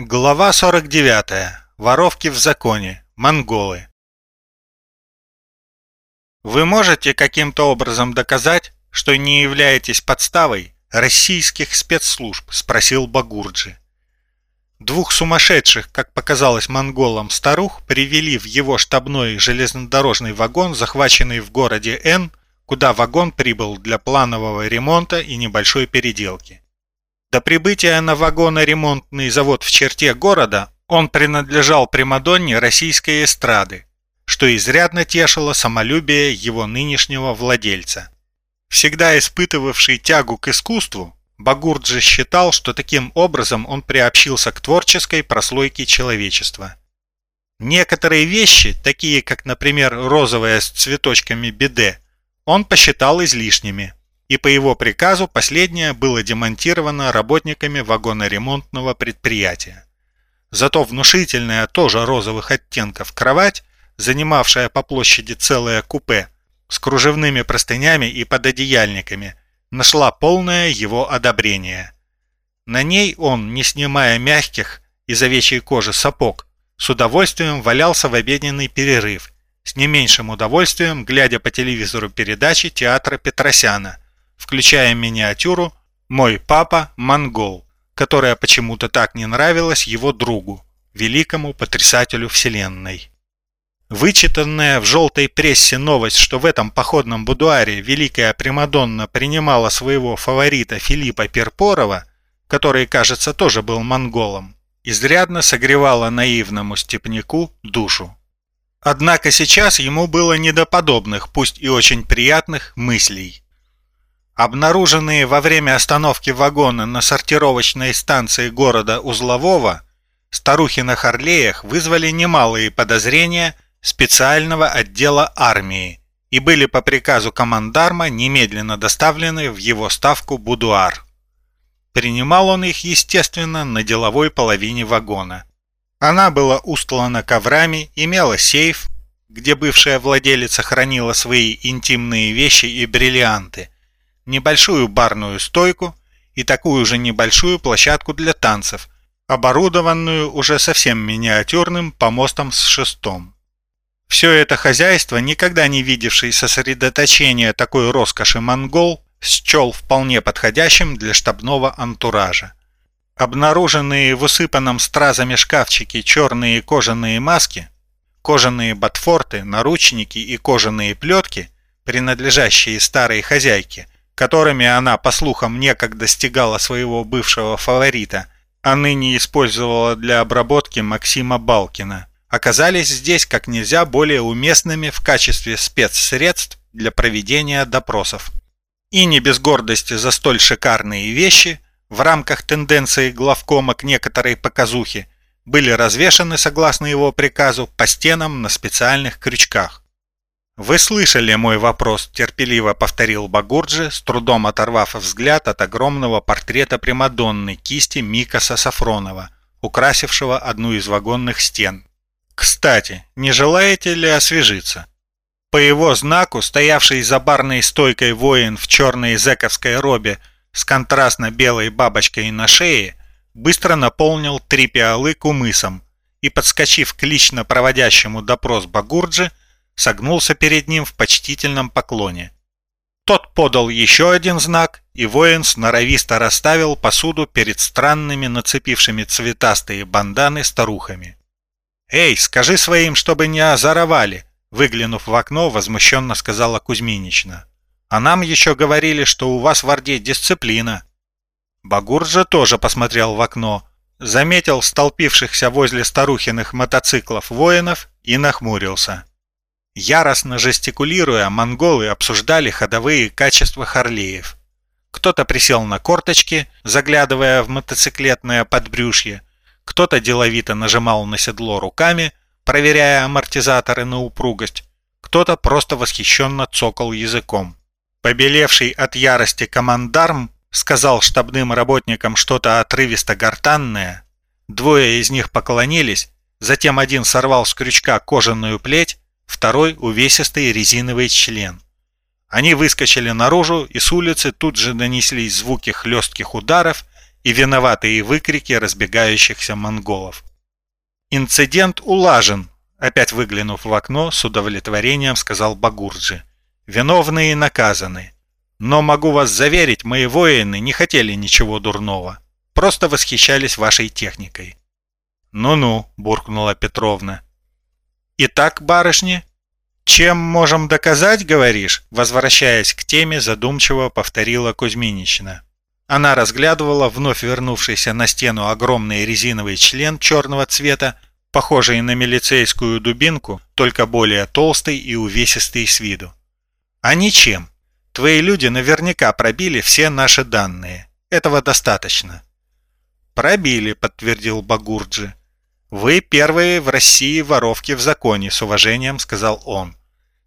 Глава 49. Воровки в законе. Монголы. Вы можете каким-то образом доказать, что не являетесь подставой российских спецслужб, спросил Багурджи. Двух сумасшедших, как показалось монголам, старух привели в его штабной железнодорожный вагон, захваченный в городе Н, куда вагон прибыл для планового ремонта и небольшой переделки. До прибытия на вагоноремонтный завод в черте города он принадлежал Примадонне российской эстрады, что изрядно тешило самолюбие его нынешнего владельца. Всегда испытывавший тягу к искусству, Багурджи считал, что таким образом он приобщился к творческой прослойке человечества. Некоторые вещи, такие как, например, розовая с цветочками биде, он посчитал излишними – и по его приказу последнее было демонтировано работниками вагоноремонтного предприятия. Зато внушительная, тоже розовых оттенков, кровать, занимавшая по площади целое купе, с кружевными простынями и пододеяльниками, нашла полное его одобрение. На ней он, не снимая мягких из овечьей кожи сапог, с удовольствием валялся в обеденный перерыв, с не меньшим удовольствием, глядя по телевизору передачи театра Петросяна – включая миниатюру «Мой папа – монгол», которая почему-то так не нравилась его другу, великому потрясателю Вселенной. Вычитанная в желтой прессе новость, что в этом походном будуаре великая Примадонна принимала своего фаворита Филиппа Перпорова, который, кажется, тоже был монголом, изрядно согревала наивному степняку душу. Однако сейчас ему было не до подобных, пусть и очень приятных, мыслей. Обнаруженные во время остановки вагона на сортировочной станции города Узлового, старухи на Харлеях вызвали немалые подозрения специального отдела армии и были по приказу командарма немедленно доставлены в его ставку «Будуар». Принимал он их, естественно, на деловой половине вагона. Она была устлана коврами, имела сейф, где бывшая владелица хранила свои интимные вещи и бриллианты – небольшую барную стойку и такую же небольшую площадку для танцев, оборудованную уже совсем миниатюрным помостом с шестом. Все это хозяйство, никогда не видевший сосредоточения такой роскоши монгол, счел вполне подходящим для штабного антуража. Обнаруженные в усыпанном стразами шкафчике черные кожаные маски, кожаные ботфорты, наручники и кожаные плетки, принадлежащие старой хозяйке, которыми она, по слухам, некогда достигала своего бывшего фаворита, а ныне использовала для обработки Максима Балкина, оказались здесь как нельзя более уместными в качестве спецсредств для проведения допросов. И не без гордости за столь шикарные вещи, в рамках тенденции главкома к некоторой показухе, были развешаны, согласно его приказу, по стенам на специальных крючках. «Вы слышали мой вопрос», – терпеливо повторил Багурджи, с трудом оторвав взгляд от огромного портрета Примадонны кисти Микаса Сафронова, украсившего одну из вагонных стен. «Кстати, не желаете ли освежиться?» По его знаку, стоявший за барной стойкой воин в черной зэковской робе с контрастно-белой бабочкой на шее, быстро наполнил три пиалы кумысом и, подскочив к лично проводящему допрос Багурджи, согнулся перед ним в почтительном поклоне. Тот подал еще один знак, и воин сноровисто расставил посуду перед странными нацепившими цветастые банданы старухами. «Эй, скажи своим, чтобы не озоровали!» Выглянув в окно, возмущенно сказала Кузьминична. «А нам еще говорили, что у вас в Орде дисциплина». Багур же тоже посмотрел в окно, заметил столпившихся возле старухиных мотоциклов воинов и нахмурился. Яростно жестикулируя, монголы обсуждали ходовые качества Харлеев. Кто-то присел на корточки, заглядывая в мотоциклетное подбрюшье, кто-то деловито нажимал на седло руками, проверяя амортизаторы на упругость, кто-то просто восхищенно цокал языком. Побелевший от ярости командарм сказал штабным работникам что-то отрывисто-гортанное, двое из них поклонились, затем один сорвал с крючка кожаную плеть, второй увесистый резиновый член. Они выскочили наружу, и с улицы тут же донеслись звуки хлестких ударов и виноватые выкрики разбегающихся монголов. «Инцидент улажен», — опять выглянув в окно, с удовлетворением сказал Багурджи. «Виновные наказаны. Но могу вас заверить, мои воины не хотели ничего дурного. Просто восхищались вашей техникой». «Ну-ну», — буркнула Петровна. «Итак, барышни, чем можем доказать, говоришь?» Возвращаясь к теме, задумчиво повторила Кузьминична. Она разглядывала вновь вернувшийся на стену огромный резиновый член черного цвета, похожий на милицейскую дубинку, только более толстый и увесистый с виду. «А ничем. Твои люди наверняка пробили все наши данные. Этого достаточно». «Пробили», — подтвердил Багурджи. «Вы первые в России воровки в законе», — с уважением сказал он.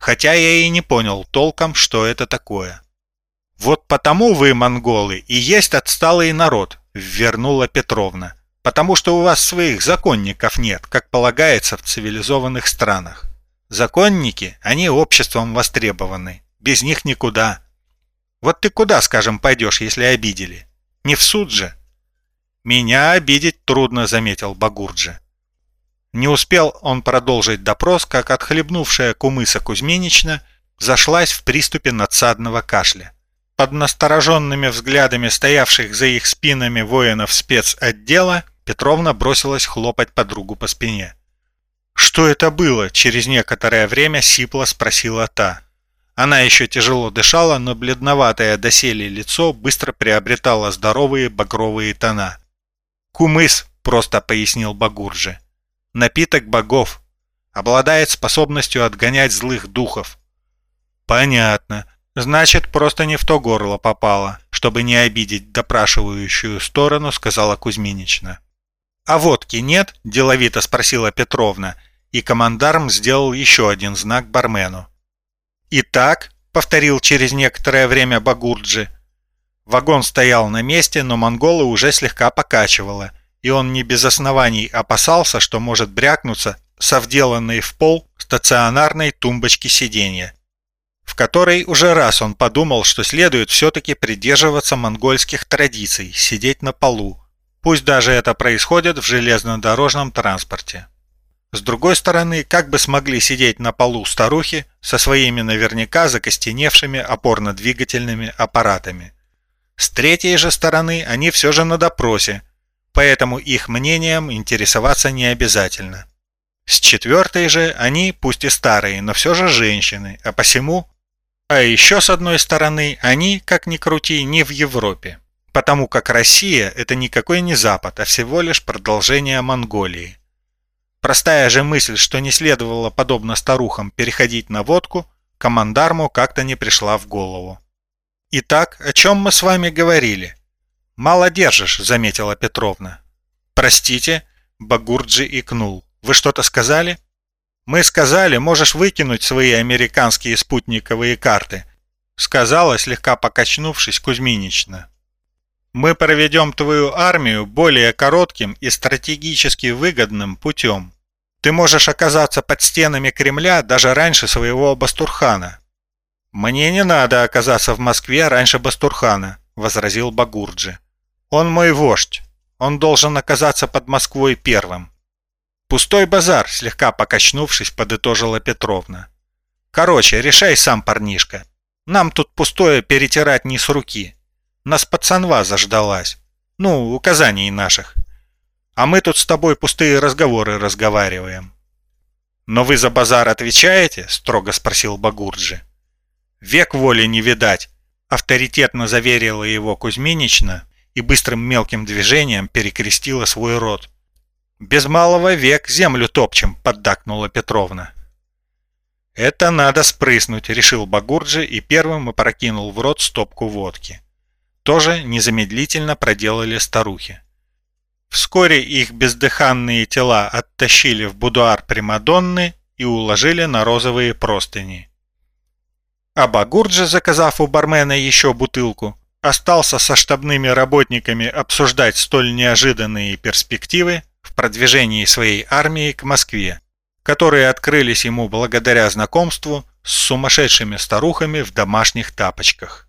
«Хотя я и не понял толком, что это такое». «Вот потому вы, монголы, и есть отсталый народ», — вернула Петровна. «Потому что у вас своих законников нет, как полагается в цивилизованных странах. Законники, они обществом востребованы. Без них никуда. Вот ты куда, скажем, пойдешь, если обидели? Не в суд же?» «Меня обидеть трудно», — заметил Багурджи. Не успел он продолжить допрос, как отхлебнувшая кумыса Кузьминична зашлась в приступе надсадного кашля. Под настороженными взглядами стоявших за их спинами воинов спецотдела Петровна бросилась хлопать подругу по спине. «Что это было?» – через некоторое время сипло спросила та. Она еще тяжело дышала, но бледноватое доселе лицо быстро приобретало здоровые багровые тона. «Кумыс», – просто пояснил Багурджи. «Напиток богов. Обладает способностью отгонять злых духов». «Понятно», «Значит, просто не в то горло попало, чтобы не обидеть допрашивающую сторону», — сказала Кузьминична. «А водки нет?» – деловито спросила Петровна, и командарм сделал еще один знак бармену. «Итак», – повторил через некоторое время Багурджи. Вагон стоял на месте, но монголы уже слегка покачивало, и он не без оснований опасался, что может брякнуться со вделанной в пол стационарной тумбочки сиденья в которой уже раз он подумал, что следует все-таки придерживаться монгольских традиций, сидеть на полу, пусть даже это происходит в железнодорожном транспорте. С другой стороны, как бы смогли сидеть на полу старухи со своими наверняка закостеневшими опорно-двигательными аппаратами. С третьей же стороны, они все же на допросе, поэтому их мнением интересоваться не обязательно. С четвертой же они, пусть и старые, но все же женщины, а посему а еще с одной стороны, они, как ни крути, не в Европе. Потому как Россия – это никакой не Запад, а всего лишь продолжение Монголии. Простая же мысль, что не следовало, подобно старухам, переходить на водку, командарму как-то не пришла в голову. «Итак, о чем мы с вами говорили?» «Мало держишь», – заметила Петровна. «Простите», – Багурджи икнул. «Вы что-то сказали?» Мы сказали, можешь выкинуть свои американские спутниковые карты, сказала, слегка покачнувшись, Кузьминична. Мы проведем твою армию более коротким и стратегически выгодным путем. Ты можешь оказаться под стенами Кремля даже раньше своего Бастурхана. Мне не надо оказаться в Москве раньше Бастурхана, возразил Багурджи. Он мой вождь. Он должен оказаться под Москвой первым. «Пустой базар», — слегка покачнувшись, подытожила Петровна. «Короче, решай сам, парнишка. Нам тут пустое перетирать не с руки. Нас пацанва заждалась. Ну, указаний наших. А мы тут с тобой пустые разговоры разговариваем». «Но вы за базар отвечаете?» — строго спросил Багурджи. «Век воли не видать», — авторитетно заверила его Кузьминична и быстрым мелким движением перекрестила свой рот. «Без малого век землю топчем», — поддакнула Петровна. «Это надо спрыснуть», — решил Багурджи и первым опрокинул в рот стопку водки. Тоже незамедлительно проделали старухи. Вскоре их бездыханные тела оттащили в будуар Примадонны и уложили на розовые простыни. А Багурджи, заказав у бармена еще бутылку, остался со штабными работниками обсуждать столь неожиданные перспективы, в продвижении своей армии к Москве, которые открылись ему благодаря знакомству с сумасшедшими старухами в домашних тапочках.